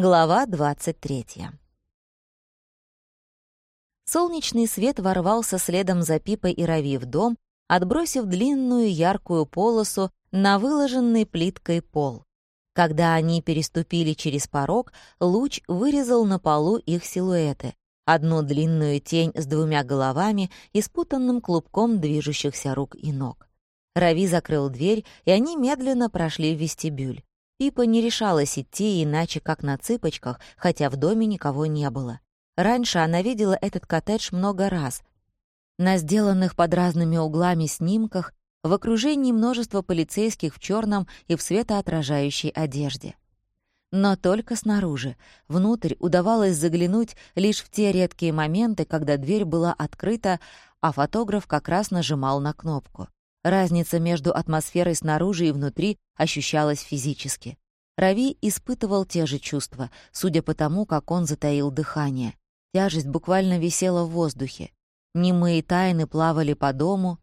Глава 23. Солнечный свет ворвался следом за Пипой и Рави в дом, отбросив длинную яркую полосу на выложенный плиткой пол. Когда они переступили через порог, луч вырезал на полу их силуэты, одну длинную тень с двумя головами и спутанным клубком движущихся рук и ног. Рави закрыл дверь, и они медленно прошли в вестибюль. Пипа не решалась идти иначе, как на цыпочках, хотя в доме никого не было. Раньше она видела этот коттедж много раз. На сделанных под разными углами снимках, в окружении множества полицейских в черном и в светоотражающей одежде. Но только снаружи. Внутрь удавалось заглянуть лишь в те редкие моменты, когда дверь была открыта, а фотограф как раз нажимал на кнопку. Разница между атмосферой снаружи и внутри ощущалась физически. Рави испытывал те же чувства, судя по тому, как он затаил дыхание. Тяжесть буквально висела в воздухе. Немые тайны плавали по дому,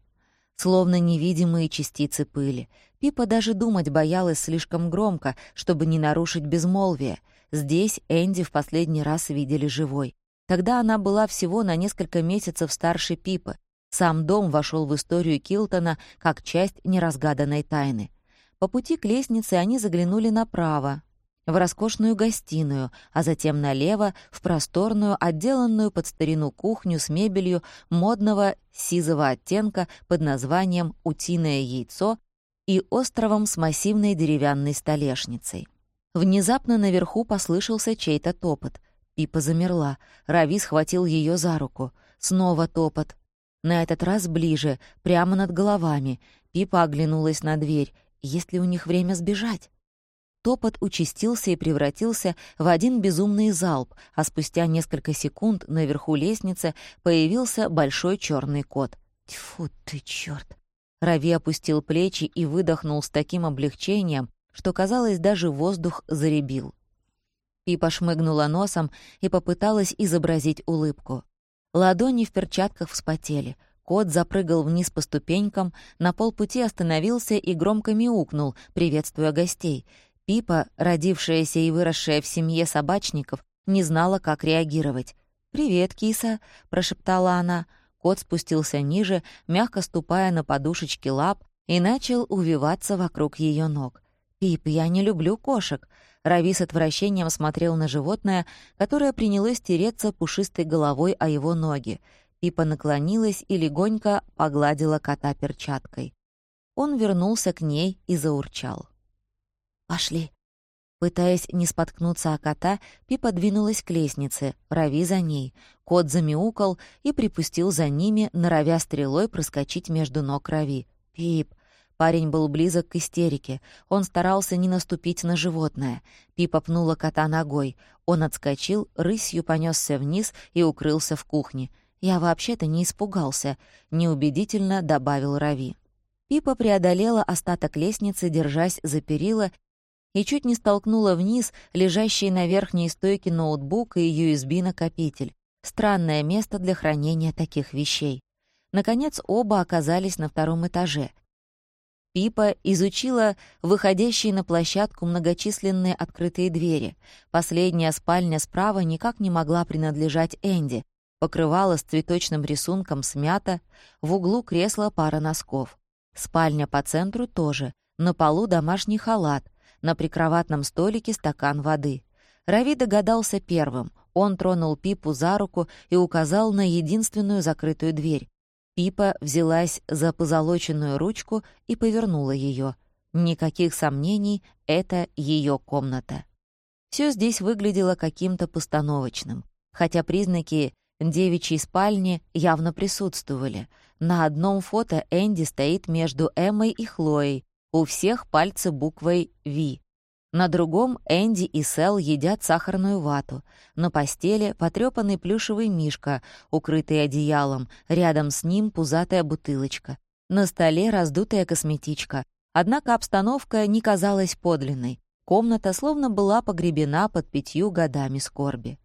словно невидимые частицы пыли. Пипа даже думать боялась слишком громко, чтобы не нарушить безмолвие. Здесь Энди в последний раз видели живой. Тогда она была всего на несколько месяцев старше Пипы. Сам дом вошел в историю Килтона как часть неразгаданной тайны. По пути к лестнице они заглянули направо, в роскошную гостиную, а затем налево в просторную, отделанную под старину кухню с мебелью модного сизого оттенка под названием «Утиное яйцо» и островом с массивной деревянной столешницей. Внезапно наверху послышался чей-то топот. Пипа замерла. Рави схватил ее за руку. Снова топот. На этот раз ближе, прямо над головами. Пипа оглянулась на дверь. Есть ли у них время сбежать? Топот участился и превратился в один безумный залп, а спустя несколько секунд наверху лестницы появился большой черный кот. «Тьфу ты, черт! Рави опустил плечи и выдохнул с таким облегчением, что, казалось, даже воздух заребил. Пипа шмыгнула носом и попыталась изобразить улыбку. Ладони в перчатках вспотели. Кот запрыгал вниз по ступенькам, на полпути остановился и громко мяукнул, приветствуя гостей. Пипа, родившаяся и выросшая в семье собачников, не знала, как реагировать. «Привет, киса», — прошептала она. Кот спустился ниже, мягко ступая на подушечки лап, и начал увиваться вокруг ее ног. «Пип, я не люблю кошек». Рави с отвращением смотрел на животное, которое принялось тереться пушистой головой о его ноги. Пипа наклонилась и легонько погладила кота перчаткой. Он вернулся к ней и заурчал. «Пошли». Пытаясь не споткнуться о кота, Пипа двинулась к лестнице, Рави за ней. Кот замяукал и припустил за ними, норовя стрелой проскочить между ног Рави. «Пип!» Парень был близок к истерике. Он старался не наступить на животное. Пипа пнула кота ногой. Он отскочил, рысью понесся вниз и укрылся в кухне. «Я вообще-то не испугался», — неубедительно добавил Рави. Пипа преодолела остаток лестницы, держась за перила, и чуть не столкнула вниз лежащий на верхней стойке ноутбук и USB-накопитель. Странное место для хранения таких вещей. Наконец, оба оказались на втором этаже. Пипа изучила выходящие на площадку многочисленные открытые двери. Последняя спальня справа никак не могла принадлежать Энди. Покрывала с цветочным рисунком смята, в углу кресла пара носков. Спальня по центру тоже, на полу домашний халат, на прикроватном столике стакан воды. Рави догадался первым. Он тронул Пипу за руку и указал на единственную закрытую дверь. Пипа взялась за позолоченную ручку и повернула ее. Никаких сомнений, это ее комната. Все здесь выглядело каким-то постановочным, хотя признаки девичьей спальни явно присутствовали. На одном фото Энди стоит между Эммой и Хлоей, у всех пальцы буквой «Ви». На другом Энди и Сэл едят сахарную вату. На постели потрёпанный плюшевый мишка, укрытый одеялом, рядом с ним пузатая бутылочка. На столе раздутая косметичка. Однако обстановка не казалась подлинной. Комната словно была погребена под пятью годами скорби.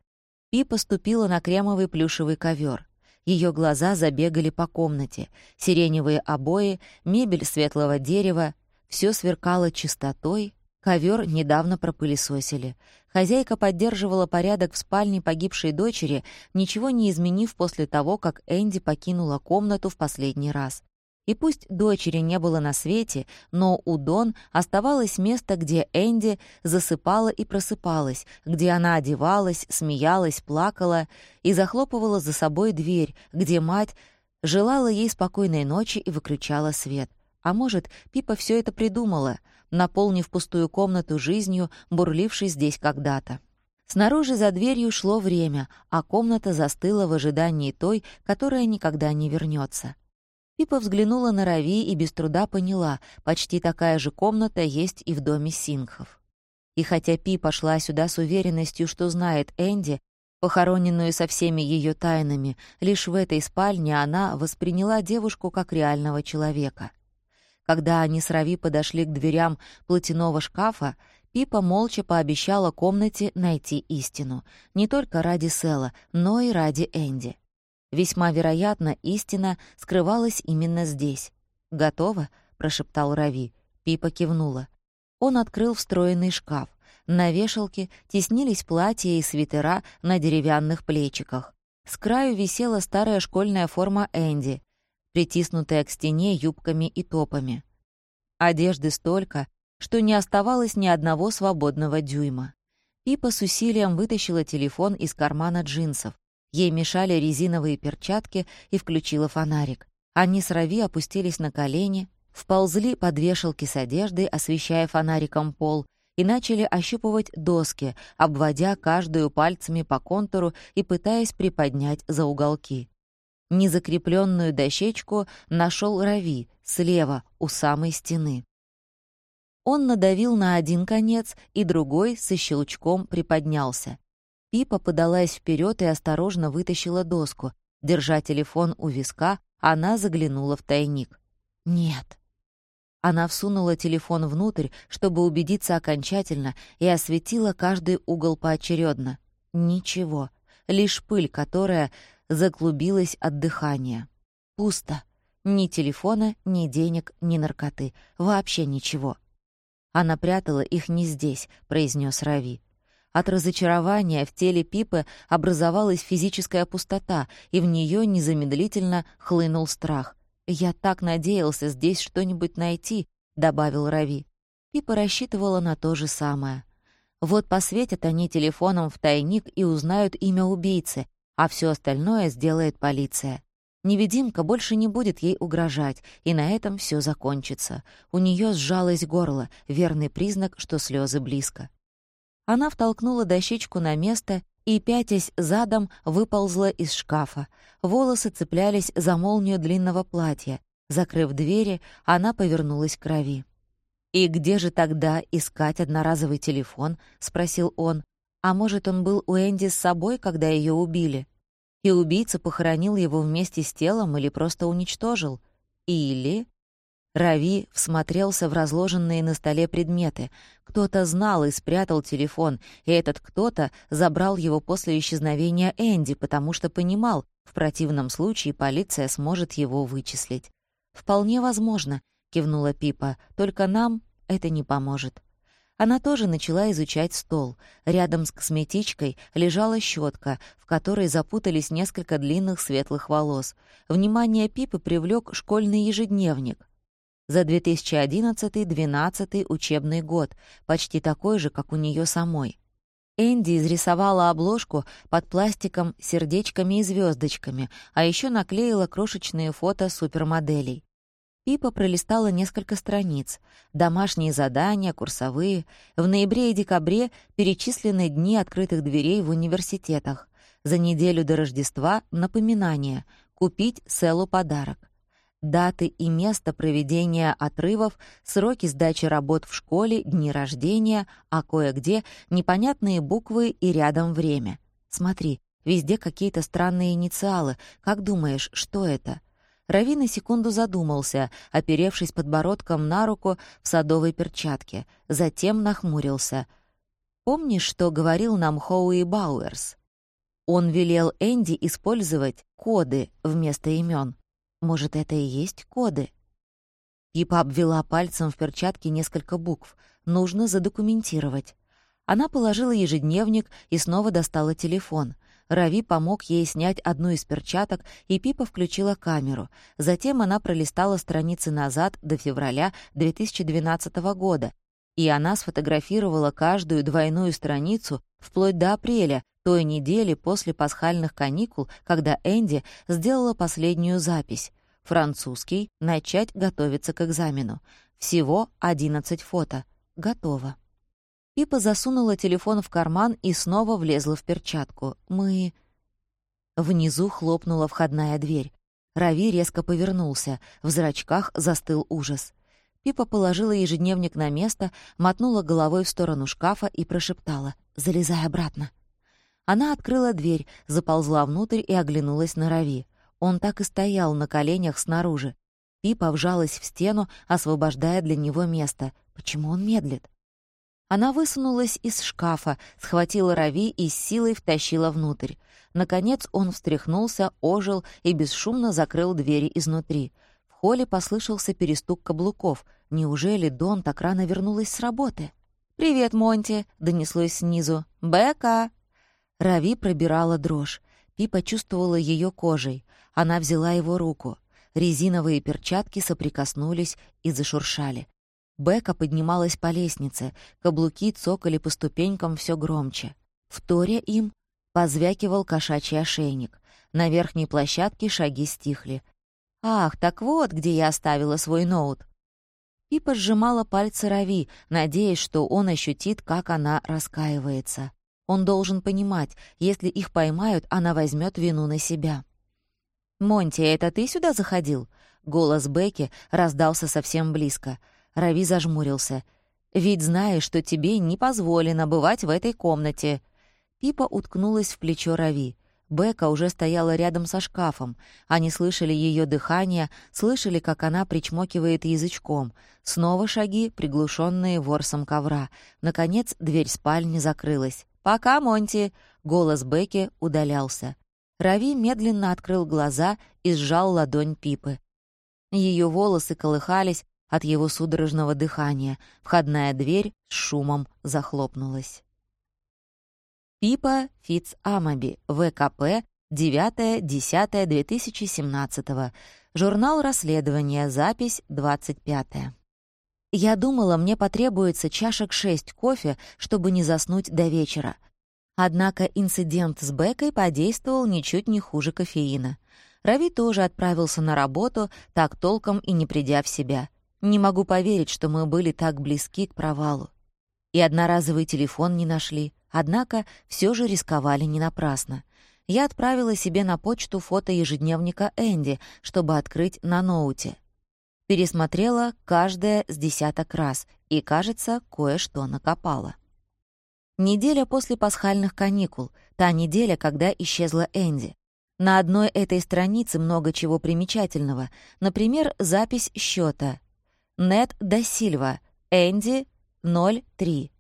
Пи поступила на кремовый плюшевый ковер. Ее глаза забегали по комнате. Сиреневые обои, мебель светлого дерева, все сверкало чистотой, Ковер недавно пропылесосили. Хозяйка поддерживала порядок в спальне погибшей дочери, ничего не изменив после того, как Энди покинула комнату в последний раз. И пусть дочери не было на свете, но у Дон оставалось место, где Энди засыпала и просыпалась, где она одевалась, смеялась, плакала и захлопывала за собой дверь, где мать желала ей спокойной ночи и выключала свет. А может, Пипа все это придумала, наполнив пустую комнату жизнью, бурлившей здесь когда-то. Снаружи за дверью шло время, а комната застыла в ожидании той, которая никогда не вернется. Пипа взглянула на Рави и без труда поняла, почти такая же комната есть и в доме Сингхов. И хотя Пи пошла сюда с уверенностью, что знает Энди, похороненную со всеми ее тайнами, лишь в этой спальне она восприняла девушку как реального человека. Когда они с Рави подошли к дверям платяного шкафа, Пипа молча пообещала комнате найти истину, не только ради Села, но и ради Энди. Весьма вероятно, истина скрывалась именно здесь. «Готово?» — прошептал Рави. Пипа кивнула. Он открыл встроенный шкаф. На вешалке теснились платья и свитера на деревянных плечиках. С краю висела старая школьная форма Энди, притиснутая к стене юбками и топами. Одежды столько, что не оставалось ни одного свободного дюйма. Пипа с усилием вытащила телефон из кармана джинсов. Ей мешали резиновые перчатки и включила фонарик. Они с Рави опустились на колени, вползли под вешалки с одеждой, освещая фонариком пол, и начали ощупывать доски, обводя каждую пальцами по контуру и пытаясь приподнять за уголки. Незакрепленную дощечку нашел Рави слева, у самой стены. Он надавил на один конец, и другой со щелчком приподнялся. Пипа подалась вперед и осторожно вытащила доску. Держа телефон у виска, она заглянула в тайник. «Нет». Она всунула телефон внутрь, чтобы убедиться окончательно, и осветила каждый угол поочередно. Ничего, лишь пыль, которая заклубилась от дыхания. Пусто. Ни телефона, ни денег, ни наркоты. Вообще ничего. «Она прятала их не здесь», — произнес Рави. От разочарования в теле Пипы образовалась физическая пустота, и в нее незамедлительно хлынул страх. «Я так надеялся здесь что-нибудь найти», — добавил Рави. Пипа рассчитывала на то же самое. Вот посветят они телефоном в тайник и узнают имя убийцы, а все остальное сделает полиция. Невидимка больше не будет ей угрожать, и на этом все закончится. У нее сжалось горло, верный признак, что слезы близко. Она втолкнула дощечку на место и, пятясь задом, выползла из шкафа. Волосы цеплялись за молнию длинного платья. Закрыв двери, она повернулась к крови. «И где же тогда искать одноразовый телефон?» — спросил он. «А может, он был у Энди с собой, когда ее убили? И убийца похоронил его вместе с телом или просто уничтожил? Или...» Рави всмотрелся в разложенные на столе предметы. Кто-то знал и спрятал телефон, и этот кто-то забрал его после исчезновения Энди, потому что понимал, в противном случае полиция сможет его вычислить. «Вполне возможно», — кивнула Пипа, — «только нам это не поможет». Она тоже начала изучать стол. Рядом с косметичкой лежала щетка, в которой запутались несколько длинных светлых волос. Внимание Пипы привлек школьный ежедневник за 2011-2012 учебный год, почти такой же, как у нее самой. Энди изрисовала обложку под пластиком сердечками и звездочками, а еще наклеила крошечные фото супермоделей. Пипа пролистала несколько страниц. Домашние задания, курсовые. В ноябре и декабре перечислены дни открытых дверей в университетах. За неделю до Рождества — напоминание — купить Селу подарок даты и место проведения отрывов, сроки сдачи работ в школе, дни рождения, а кое-где непонятные буквы и рядом время. Смотри, везде какие-то странные инициалы. Как думаешь, что это? Рави на секунду задумался, оперевшись подбородком на руку в садовой перчатке. Затем нахмурился. «Помнишь, что говорил нам Хоуи Бауэрс?» Он велел Энди использовать коды вместо имен. Может, это и есть коды? Пипа обвела пальцем в перчатке несколько букв. Нужно задокументировать. Она положила ежедневник и снова достала телефон. Рави помог ей снять одну из перчаток, и Пипа включила камеру. Затем она пролистала страницы назад до февраля 2012 года, и она сфотографировала каждую двойную страницу вплоть до апреля, той недели после пасхальных каникул, когда Энди сделала последнюю запись. Французский, начать готовиться к экзамену. Всего 11 фото. Готово. Пипа засунула телефон в карман и снова влезла в перчатку. «Мы...» Внизу хлопнула входная дверь. Рави резко повернулся. В зрачках застыл ужас. Пипа положила ежедневник на место, мотнула головой в сторону шкафа и прошептала «Залезай обратно». Она открыла дверь, заползла внутрь и оглянулась на Рави. Он так и стоял на коленях снаружи. Пипа вжалась в стену, освобождая для него место. Почему он медлит? Она высунулась из шкафа, схватила Рави и с силой втащила внутрь. Наконец он встряхнулся, ожил и бесшумно закрыл двери изнутри холле послышался перестук каблуков. Неужели Дон так рано вернулась с работы? «Привет, Монти!» — донеслось снизу. «Бека!» Рави пробирала дрожь. Пи почувствовала ее кожей. Она взяла его руку. Резиновые перчатки соприкоснулись и зашуршали. Бека поднималась по лестнице, каблуки цокали по ступенькам все громче. Вторя им позвякивал кошачий ошейник. На верхней площадке шаги стихли. «Ах, так вот, где я оставила свой ноут». Пипа сжимала пальцы Рави, надеясь, что он ощутит, как она раскаивается. Он должен понимать, если их поймают, она возьмет вину на себя. «Монти, это ты сюда заходил?» Голос Бекки раздался совсем близко. Рави зажмурился. «Ведь знаешь, что тебе не позволено бывать в этой комнате». Пипа уткнулась в плечо Рави. Бека уже стояла рядом со шкафом. Они слышали ее дыхание, слышали, как она причмокивает язычком. Снова шаги, приглушенные ворсом ковра. Наконец, дверь спальни закрылась. «Пока, Монти!» — голос Бекки удалялся. Рави медленно открыл глаза и сжал ладонь Пипы. Ее волосы колыхались от его судорожного дыхания. Входная дверь с шумом захлопнулась. Пипа Фиц Амаби, ВКП, 9-10-2017. Журнал расследования, запись 25. Я думала, мне потребуется чашек 6 кофе, чтобы не заснуть до вечера. Однако инцидент с Бекой подействовал ничуть не хуже кофеина. Рави тоже отправился на работу, так толком и не придя в себя. Не могу поверить, что мы были так близки к провалу. И одноразовый телефон не нашли. Однако все же рисковали не напрасно. Я отправила себе на почту фото ежедневника Энди, чтобы открыть на ноуте. Пересмотрела каждое с десяток раз и, кажется, кое-что накопала. Неделя после пасхальных каникул, та неделя, когда исчезла Энди. На одной этой странице много чего примечательного. Например, запись счета. Нет да Сильва, Энди 03.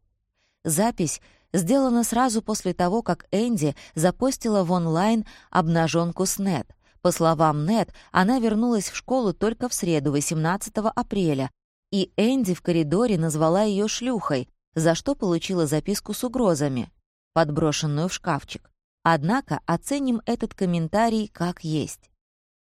Запись сделано сразу после того, как Энди запостила в онлайн обнаженку с Нет. По словам Нет, она вернулась в школу только в среду, 18 апреля, и Энди в коридоре назвала ее шлюхой, за что получила записку с угрозами, подброшенную в шкафчик. Однако оценим этот комментарий как есть.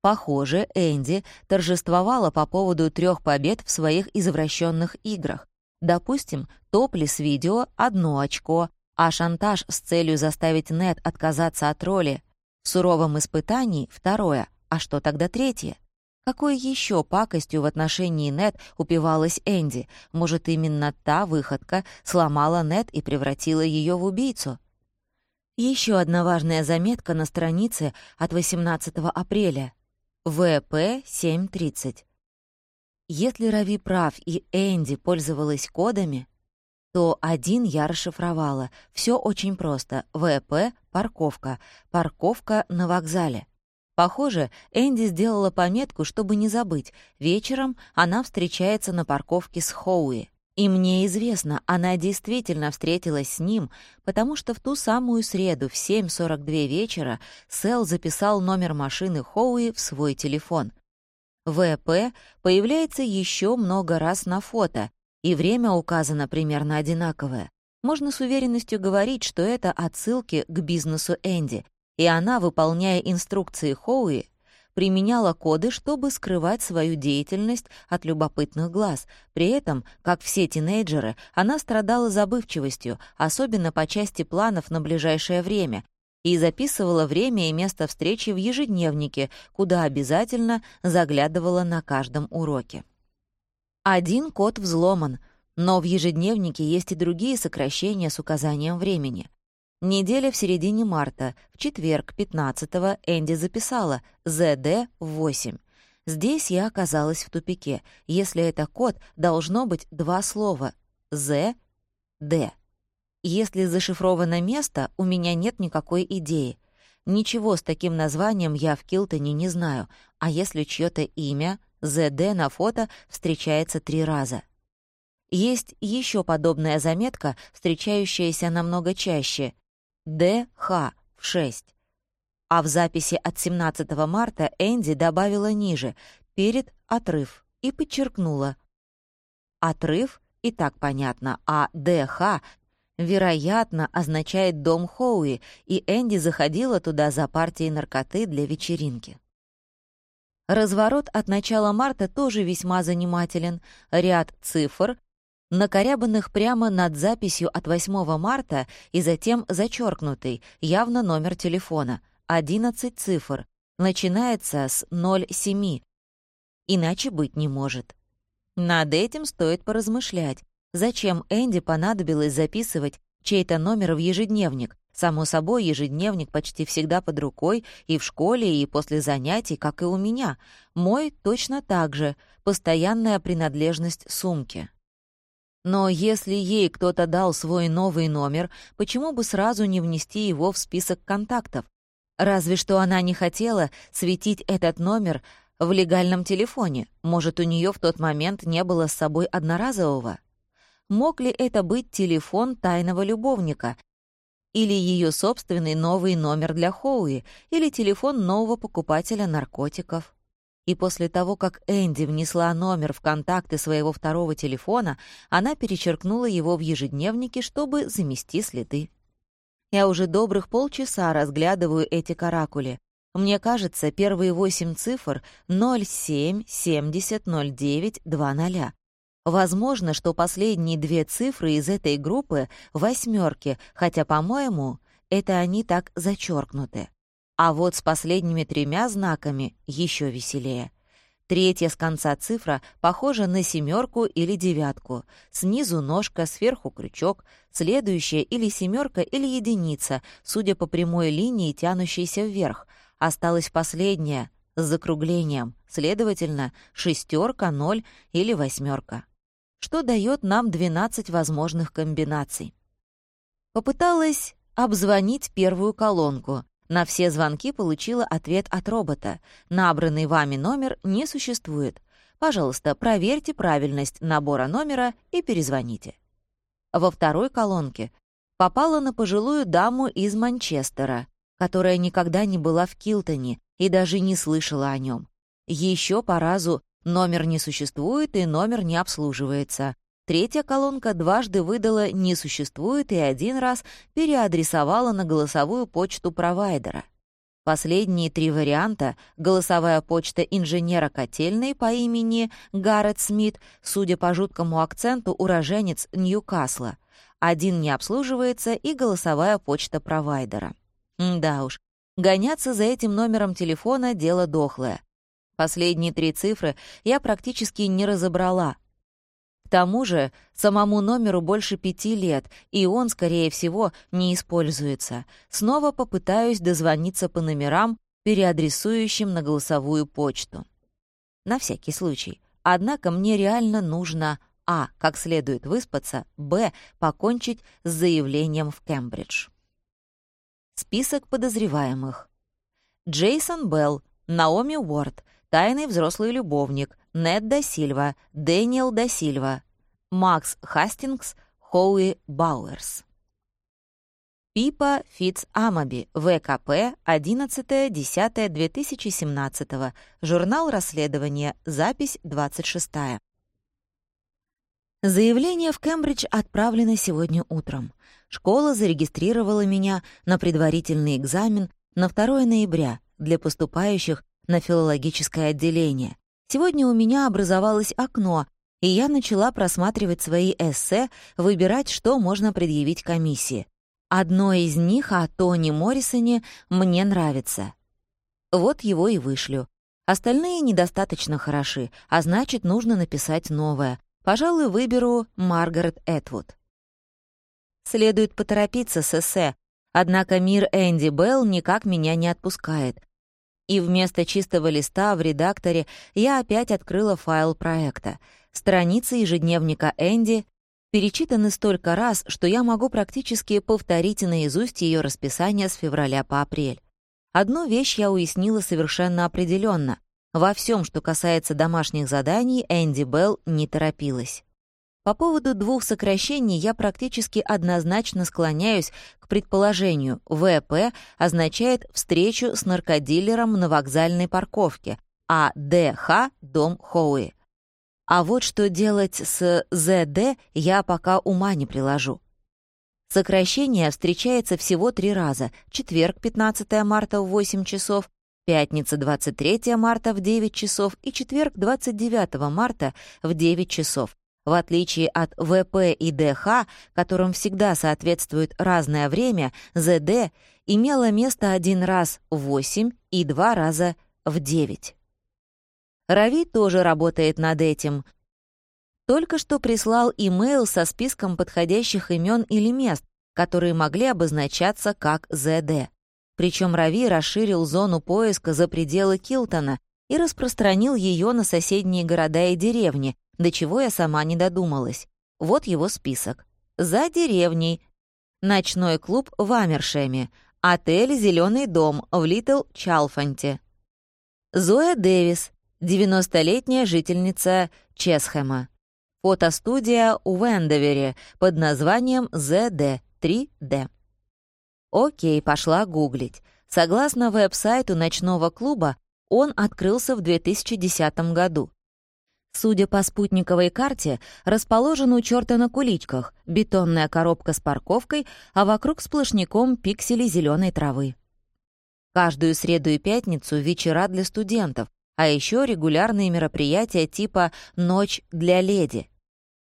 Похоже, Энди торжествовала по поводу трех побед в своих извращенных играх. Допустим, топлис-видео — одно очко, а шантаж с целью заставить Нет отказаться от роли в суровом испытании — второе, а что тогда третье? Какой еще пакостью в отношении Нет упивалась Энди? Может, именно та выходка сломала Нет и превратила ее в убийцу? Еще одна важная заметка на странице от 18 апреля. ВП 730. Если Рави прав и Энди пользовалась кодами, то один я расшифровала. Все очень просто. ВП — парковка. Парковка на вокзале. Похоже, Энди сделала пометку, чтобы не забыть. Вечером она встречается на парковке с Хоуи. И мне известно, она действительно встретилась с ним, потому что в ту самую среду в 7.42 вечера Сэл записал номер машины Хоуи в свой телефон. ВП появляется еще много раз на фото, И время указано примерно одинаковое. Можно с уверенностью говорить, что это отсылки к бизнесу Энди, и она, выполняя инструкции Хоуи, применяла коды, чтобы скрывать свою деятельность от любопытных глаз. При этом, как все тинейджеры, она страдала забывчивостью, особенно по части планов на ближайшее время, и записывала время и место встречи в ежедневнике, куда обязательно заглядывала на каждом уроке. Один код взломан, но в ежедневнике есть и другие сокращения с указанием времени. Неделя в середине марта, в четверг, 15-го, Энди записала «ЗД-8». Здесь я оказалась в тупике. Если это код, должно быть два слова «З», «Д». Если зашифровано место, у меня нет никакой идеи. Ничего с таким названием я в Килтоне не знаю, а если чьё-то имя, ЗД на фото, встречается три раза. Есть еще подобная заметка, встречающаяся намного чаще. ДХ в 6. А в записи от 17 марта Энди добавила ниже, перед отрыв, и подчеркнула. Отрыв и так понятно, а ДХ, вероятно, означает дом Хоуи, и Энди заходила туда за партией наркоты для вечеринки. Разворот от начала марта тоже весьма занимателен. Ряд цифр накорябанных прямо над записью от 8 марта и затем зачеркнутый, явно номер телефона, 11 цифр, начинается с 07, иначе быть не может. Над этим стоит поразмышлять. Зачем Энди понадобилось записывать чей-то номер в ежедневник? Само собой, ежедневник почти всегда под рукой и в школе, и после занятий, как и у меня. Мой точно так же, постоянная принадлежность сумки. Но если ей кто-то дал свой новый номер, почему бы сразу не внести его в список контактов? Разве что она не хотела светить этот номер в легальном телефоне. Может, у нее в тот момент не было с собой одноразового? Мог ли это быть телефон тайного любовника? Или ее собственный новый номер для Хоуи? Или телефон нового покупателя наркотиков? И после того, как Энди внесла номер в контакты своего второго телефона, она перечеркнула его в ежедневнике, чтобы замести следы. Я уже добрых полчаса разглядываю эти каракули. Мне кажется, первые восемь цифр — 07700920. Возможно, что последние две цифры из этой группы — восьмерки, хотя, по-моему, это они так зачеркнуты. А вот с последними тремя знаками еще веселее. Третья с конца цифра похожа на семерку или девятку. Снизу ножка, сверху крючок. Следующая или семерка, или единица, судя по прямой линии, тянущейся вверх. Осталась последняя с закруглением, следовательно, шестерка, ноль или восьмерка. Что дает нам 12 возможных комбинаций. Попыталась обзвонить первую колонку. На все звонки получила ответ от робота. Набранный вами номер не существует. Пожалуйста, проверьте правильность набора номера и перезвоните. Во второй колонке попала на пожилую даму из Манчестера, которая никогда не была в Килтоне и даже не слышала о нем. Еще по разу номер не существует и номер не обслуживается. Третья колонка дважды выдала «не существует» и один раз переадресовала на голосовую почту провайдера. Последние три варианта — голосовая почта инженера котельной по имени Гаррет Смит, судя по жуткому акценту, уроженец Ньюкасла. Один не обслуживается и голосовая почта провайдера. М да уж, гоняться за этим номером телефона — дело дохлое. Последние три цифры я практически не разобрала, тому же самому номеру больше пяти лет, и он, скорее всего, не используется. Снова попытаюсь дозвониться по номерам, переадресующим на голосовую почту. На всякий случай. Однако мне реально нужно а. как следует выспаться, б. покончить с заявлением в Кембридж. Список подозреваемых. Джейсон Белл, Наоми Уорд, тайный взрослый любовник, Нед да Сильва, Дэниел да Сильва, Макс Хастингс, Хоуи Бауэрс. Пипа Фитц Амаби, ВКП, 11.10.2017, журнал расследования, запись 26. Заявление в Кембридж отправлено сегодня утром. Школа зарегистрировала меня на предварительный экзамен на 2 ноября для поступающих на филологическое отделение. Сегодня у меня образовалось окно, и я начала просматривать свои эссе, выбирать, что можно предъявить комиссии. Одно из них о Тони Моррисоне мне нравится. Вот его и вышлю. Остальные недостаточно хороши, а значит, нужно написать новое. Пожалуй, выберу Маргарет Этвуд. Следует поторопиться с эссе, однако мир Энди Белл никак меня не отпускает. И вместо чистого листа в редакторе я опять открыла файл проекта. Страницы ежедневника Энди перечитаны столько раз, что я могу практически повторить наизусть ее расписание с февраля по апрель. Одну вещь я уяснила совершенно определенно. Во всем, что касается домашних заданий, Энди Белл не торопилась. По поводу двух сокращений я практически однозначно склоняюсь к предположению «ВП» означает встречу с наркодилером на вокзальной парковке, а «ДХ» — дом Хоуи. А вот что делать с «ЗД» я пока ума не приложу. Сокращение встречается всего три раза — четверг, 15 марта в 8 часов, пятница 23 марта в 9 часов и четверг 29 марта в 9 часов. В отличие от ВП и ДХ, которым всегда соответствует разное время, ЗД имело место один раз в 8 и два раза в 9. Рави тоже работает над этим. Только что прислал имейл со списком подходящих имен или мест, которые могли обозначаться как ЗД. Причем Рави расширил зону поиска за пределы Килтона и распространил ее на соседние города и деревни, до чего я сама не додумалась. Вот его список. За деревней. Ночной клуб в Амершеме. Отель «Зеленый дом» в Литл Чалфанте. Зоя Дэвис, 90-летняя жительница Чесхэма. Фотостудия в Эндовере под названием ZD3D. Окей, пошла гуглить. Согласно веб-сайту ночного клуба, он открылся в 2010 году. Судя по спутниковой карте, расположен у черта на куличках, бетонная коробка с парковкой, а вокруг сплошняком пиксели зеленой травы. Каждую среду и пятницу вечера для студентов, а еще регулярные мероприятия типа «Ночь для леди».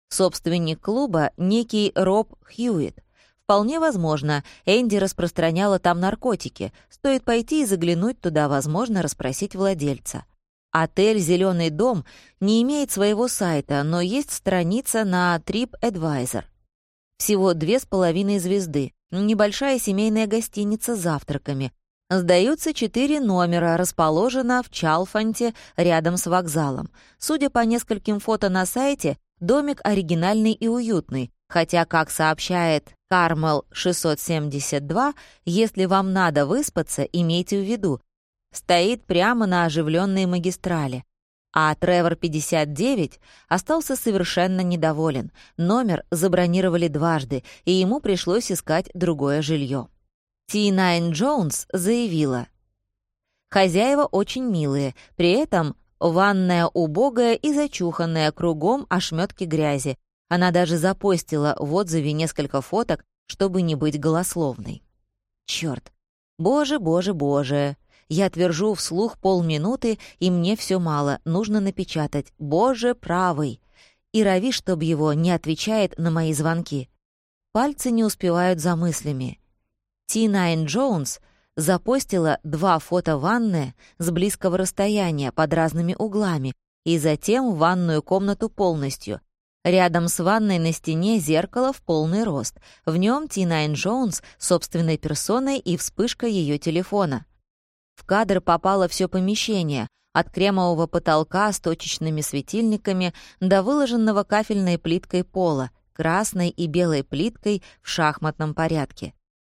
Собственник клуба — некий Роб Хьюитт. Вполне возможно, Энди распространяла там наркотики. Стоит пойти и заглянуть туда, возможно, расспросить владельца. Отель «Зеленый дом» не имеет своего сайта, но есть страница на TripAdvisor. Всего две с половиной звезды. Небольшая семейная гостиница с завтраками. Сдаются четыре номера, расположена в Чалфанте, рядом с вокзалом. Судя по нескольким фото на сайте, домик оригинальный и уютный, хотя, как сообщает Кармел 672, если вам надо выспаться, имейте в виду, стоит прямо на оживленной магистрали. А Тревор 59 остался совершенно недоволен. Номер забронировали дважды, и ему пришлось искать другое жилье. Ти-9 Джонс заявила, «Хозяева очень милые, при этом ванная убогая и зачуханная, кругом ошметки грязи, она даже запостила в отзыве несколько фоток, чтобы не быть голословной. Черт! Боже, боже, боже! Я твержу вслух полминуты, и мне все мало, нужно напечатать «Боже правый!» И Рави, чтоб его, не отвечает на мои звонки. Пальцы не успевают за мыслями. Ти-9 Джонс запостила два фото ванны с близкого расстояния под разными углами и затем ванную комнату полностью, Рядом с ванной на стене зеркало в полный рост. В нем Тинайн Джонс собственной персоной и вспышка ее телефона. В кадр попало все помещение, от кремового потолка с точечными светильниками до выложенного кафельной плиткой пола, красной и белой плиткой в шахматном порядке.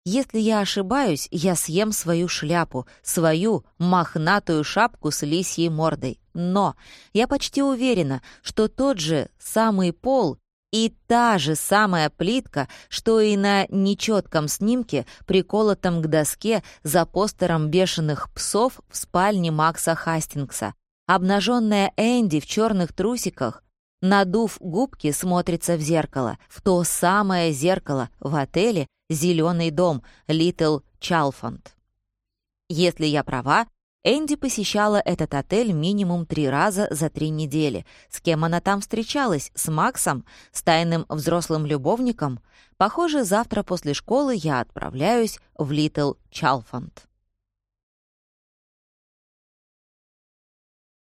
Если я ошибаюсь, я съем свою шляпу, свою мохнатую шапку с лисьей мордой. Но я почти уверена, что тот же самый пол и та же самая плитка, что и на нечетком снимке, приколотом к доске за постером бешеных псов в спальне Макса Хастингса. Обнаженная Энди в черных трусиках надув губки, смотрится в зеркало, в то самое зеркало в отеле «Зеленый дом» Литл Чалфонд. Если я права, Энди посещала этот отель минимум три раза за три недели. С кем она там встречалась? С Максом? С тайным взрослым любовником? Похоже, завтра после школы я отправляюсь в Литл Чалфонд.